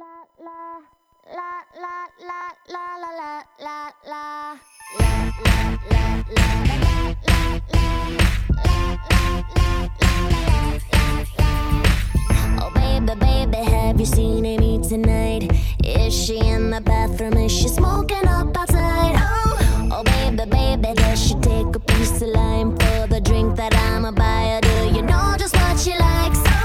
Oh baby, baby, have you seen Amy tonight? Is she in the bathroom? Is she smoking up outside? Oh, oh baby, baby, does she take a piece of lime for the drink that I'ma buy her. Do you know just what she likes?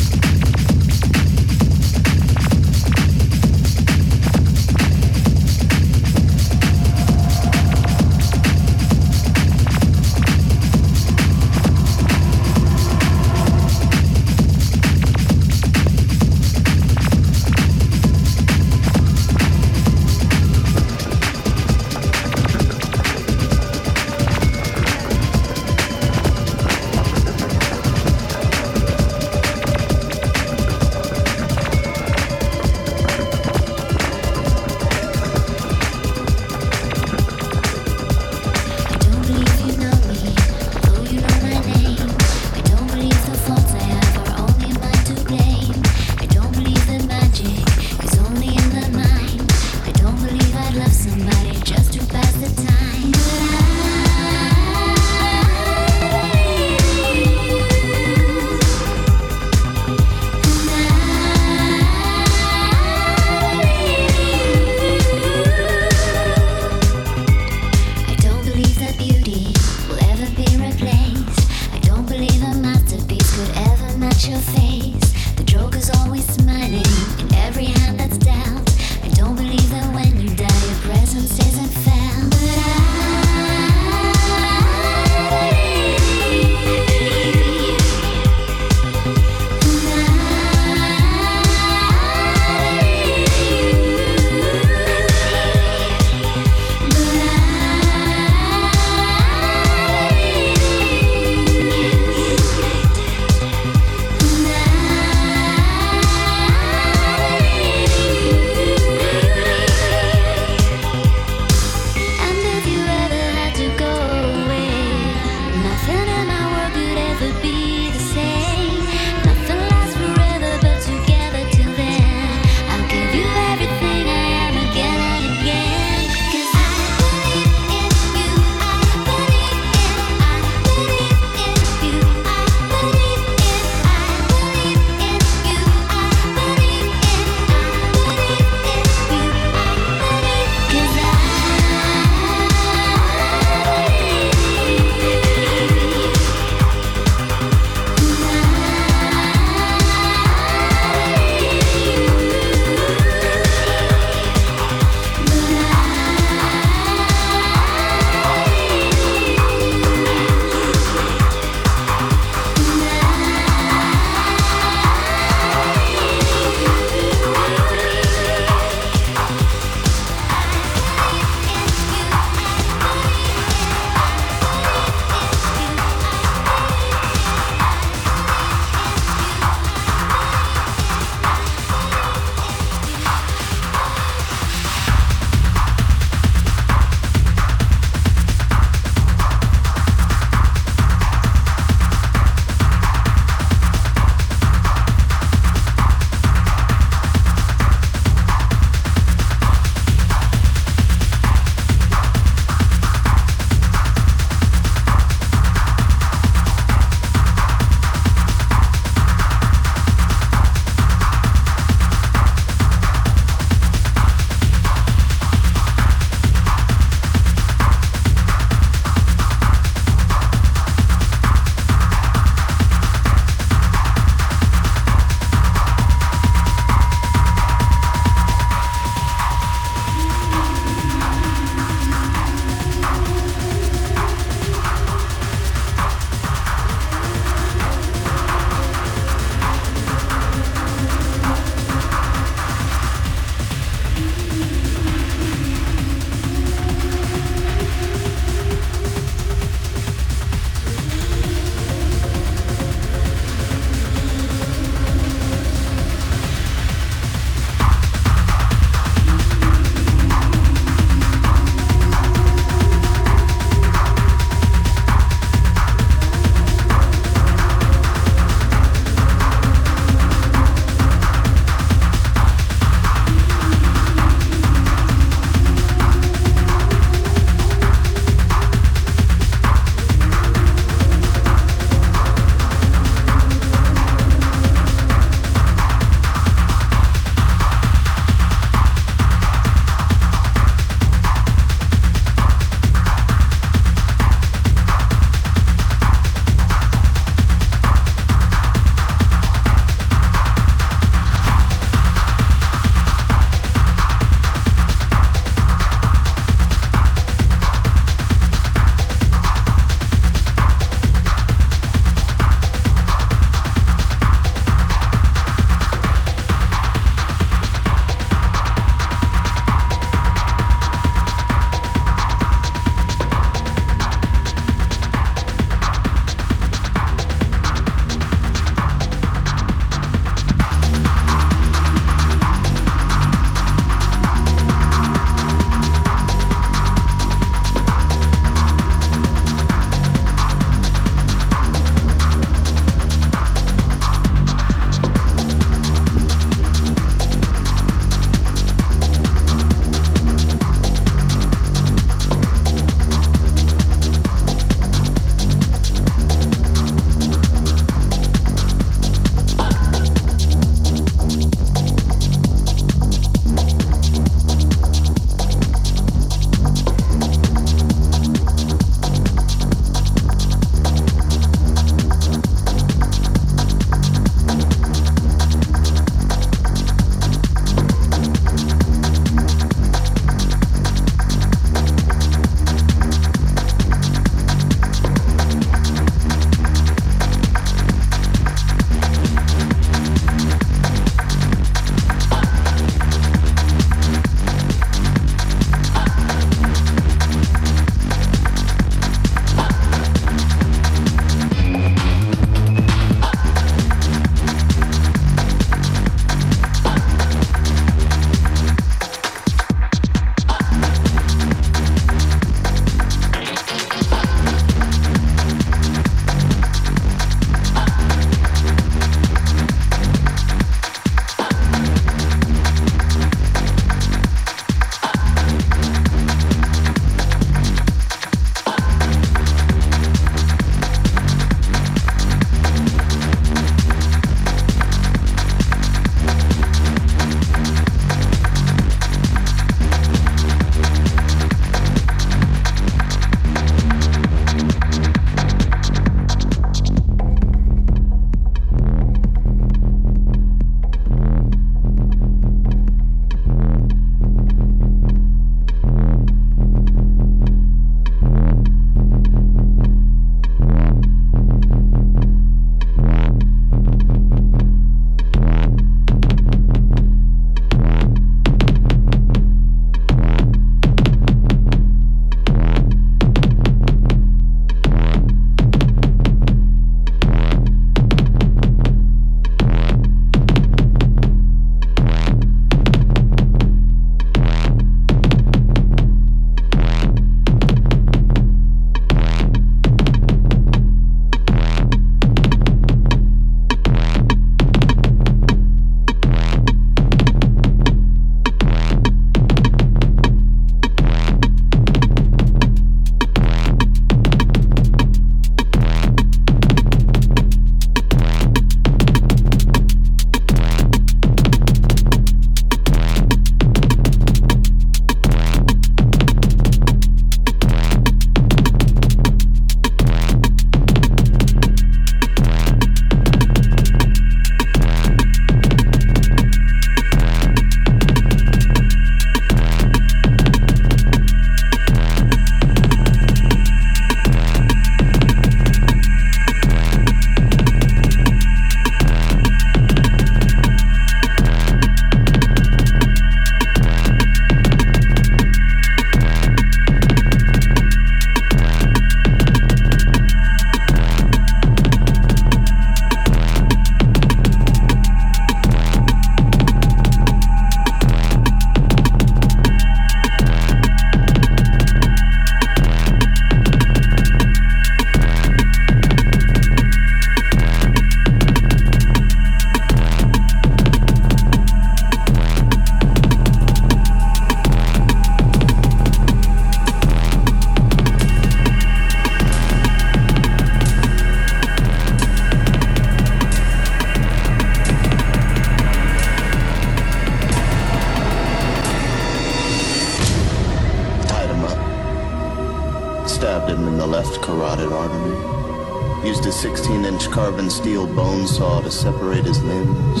steel bone saw to separate his limbs,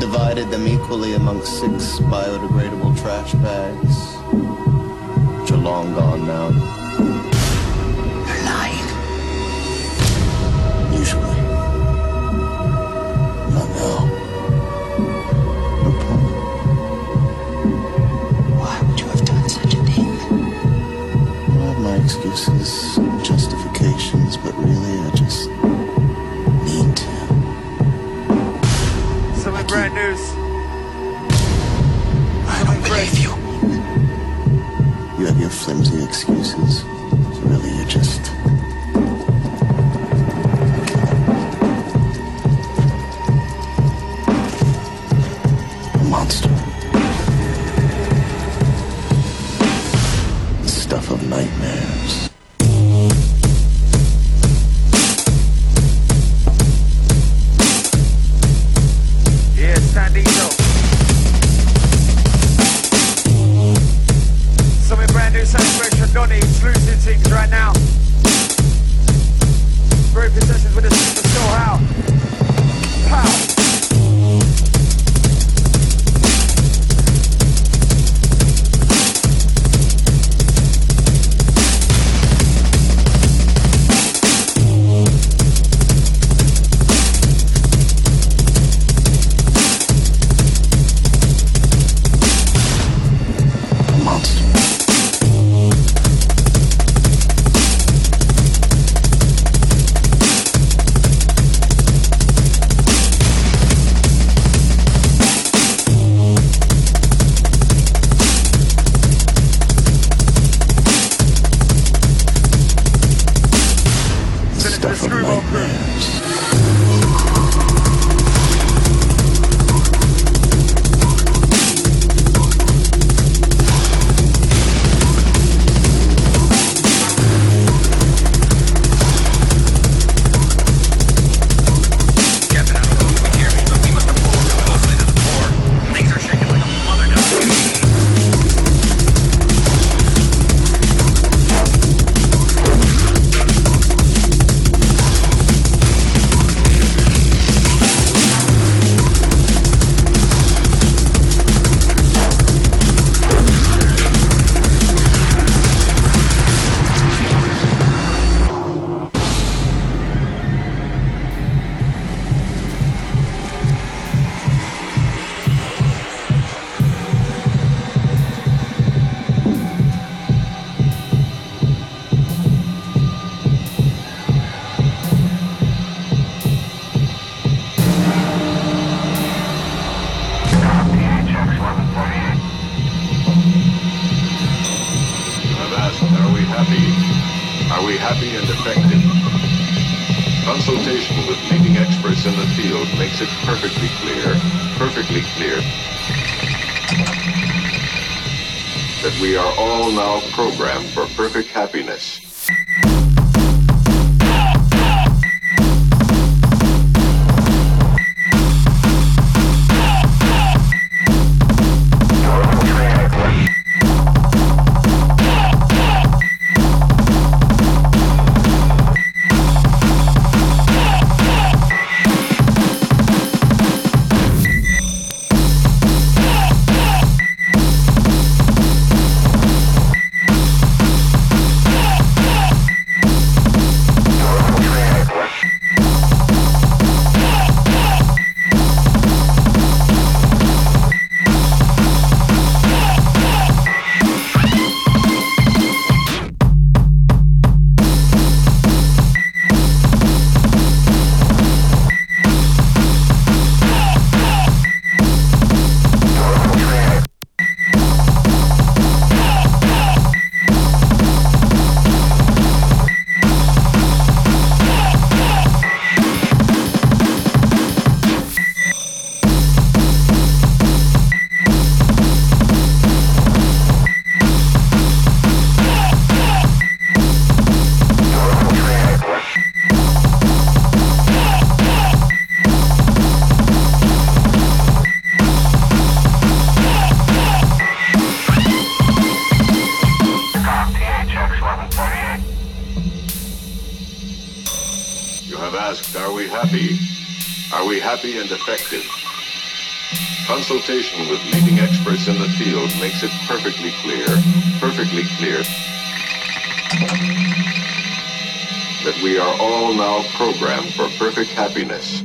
divided them equally among six biodegradable trash bags, which are long gone now. And effective? Consultation with leading experts in the field makes it perfectly clear, perfectly clear, that we are all now programmed for perfect happiness.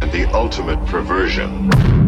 And the ultimate perversion.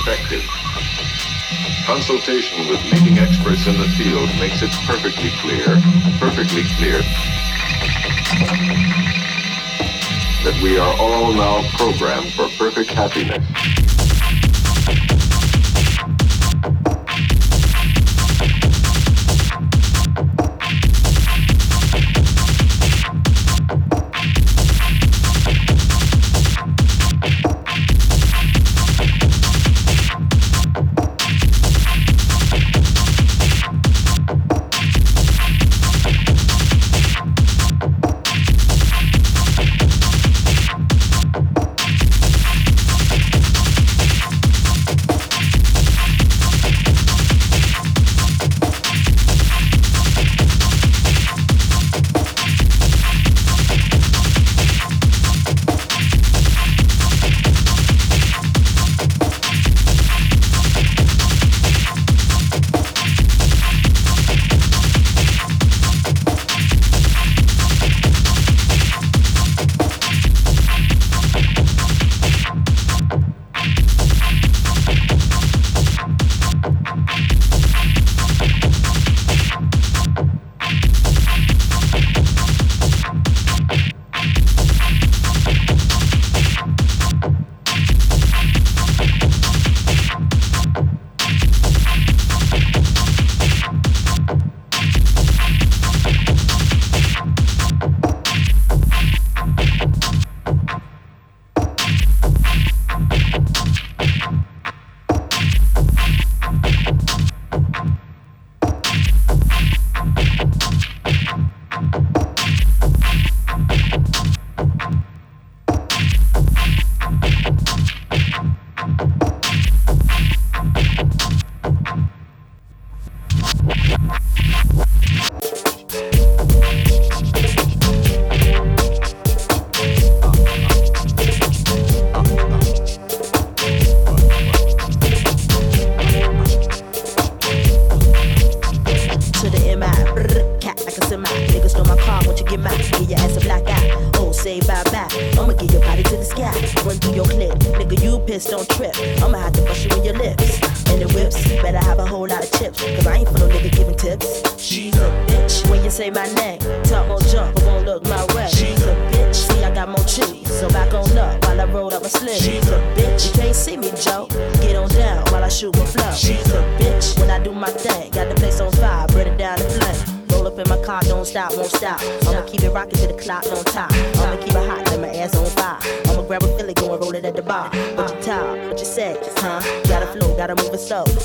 Effective? Consultation with leading experts in the field makes it perfectly clear, perfectly clear, that we are all now programmed for perfect happiness.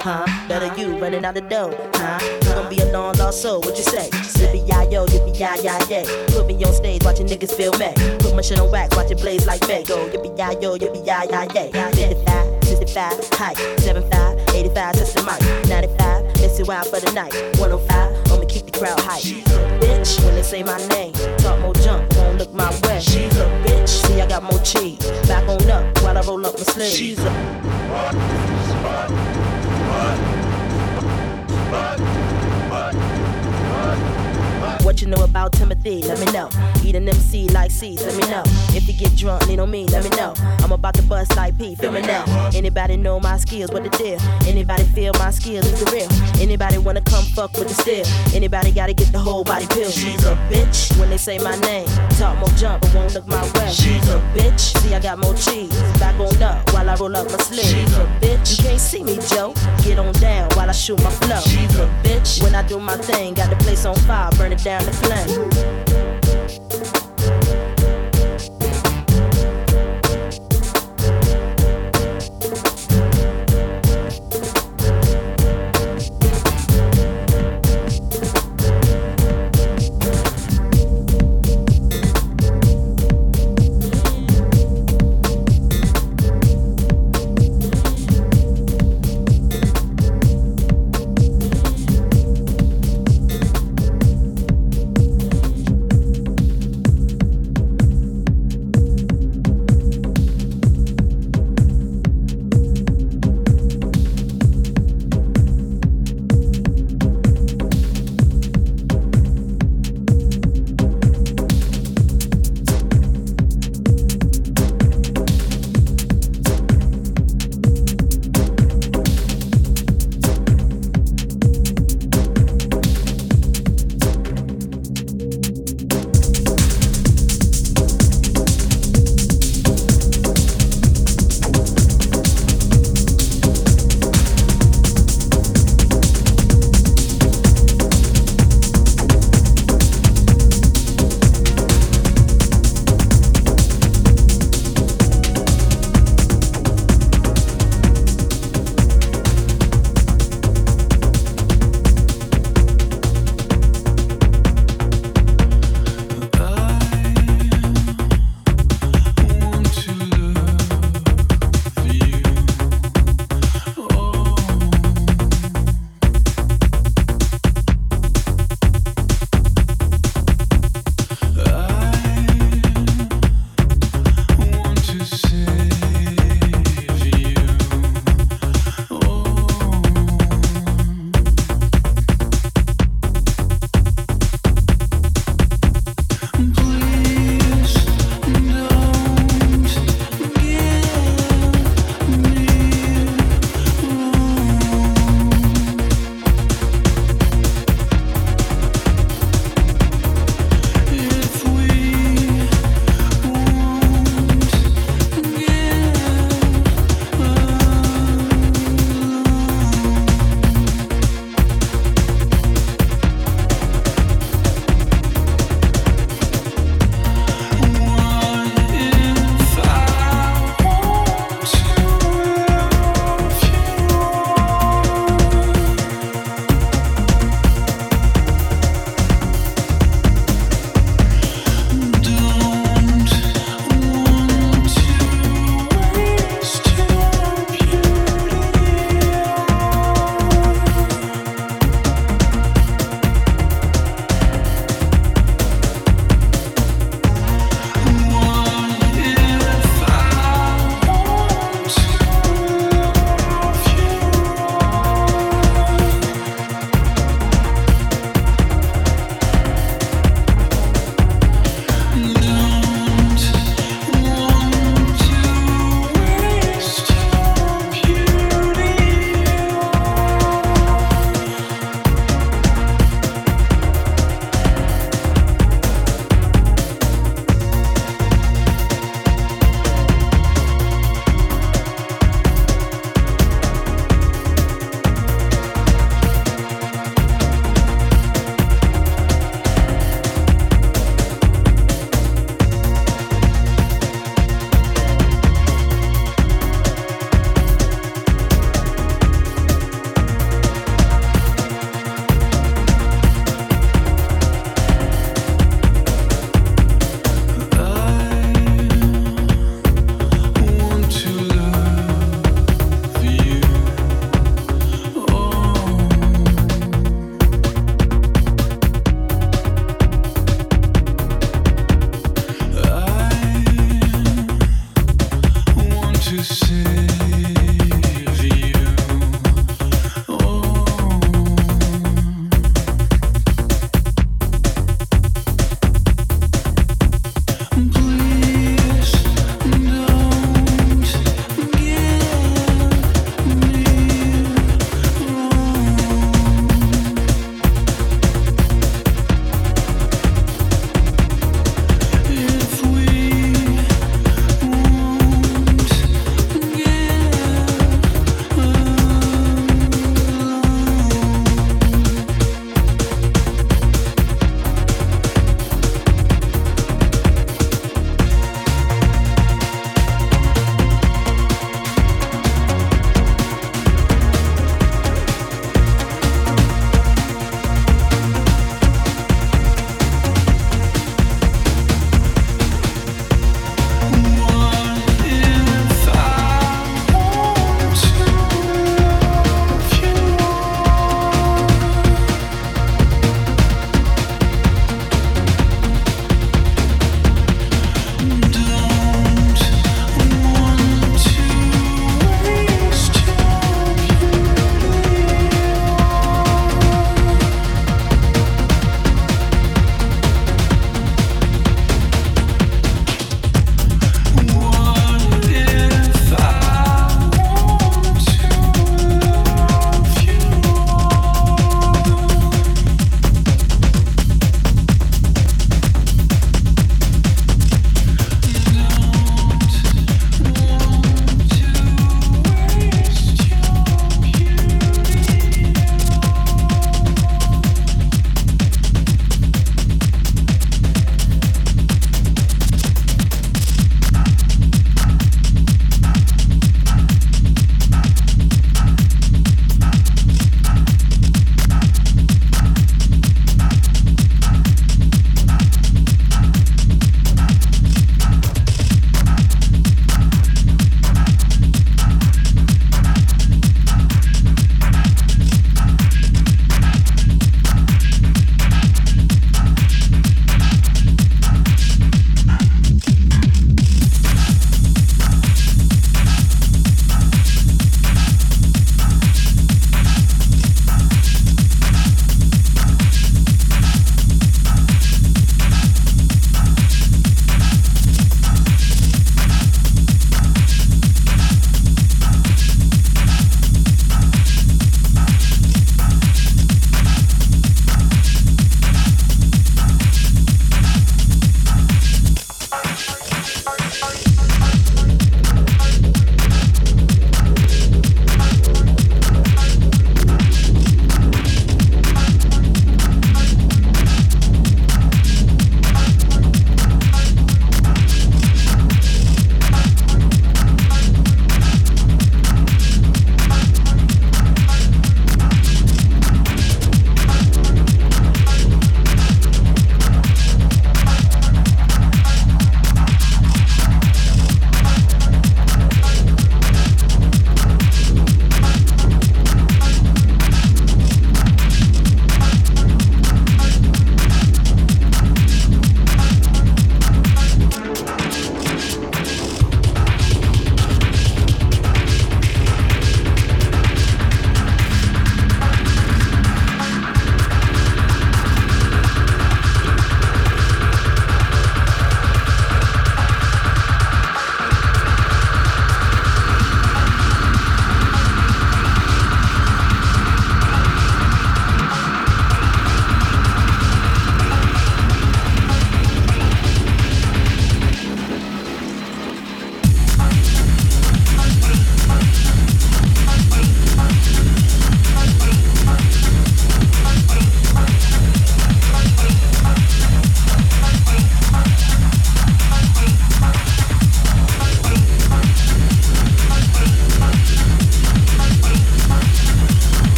Huh? Better you running out the door, huh? You gon' be a long lost soul, what you say? Yippee ya yo, yippee ya ya yeah. Put me on stage, watching niggas feel me. Put my shit on wax, watch it blaze like me. Go yippee ya yo, yippee ya ya yeah. 55, 65, height, 75, 85, touch the mic. 95, let's see wild for the night. 105, I'ma keep the crowd hype. Bitch, when they say my name, talk more jump, won't look my way. She's a bitch, see I got more cheese. Back on up while I roll up my sleeves. She's a What you know about Timothy? Let me know. Eat an MC like C's, let me know. If you get drunk, lean on me, let me know. I'm about to bust like P, feel me now. Anybody know my skills, what the deal? Anybody feel my skills is real? Anybody wanna come fuck with the steel? Anybody gotta get the whole body pill? She's a bitch when they say my name. Talk more jump, but won't look my way. She's a bitch. See, I got more cheese. Back on up while I roll up my sleeve. She's a bitch. You can't see me, Joe. Get on down while I shoot my flow. She's a bitch. When I do my thing, got the place on fire, burn it down the flame.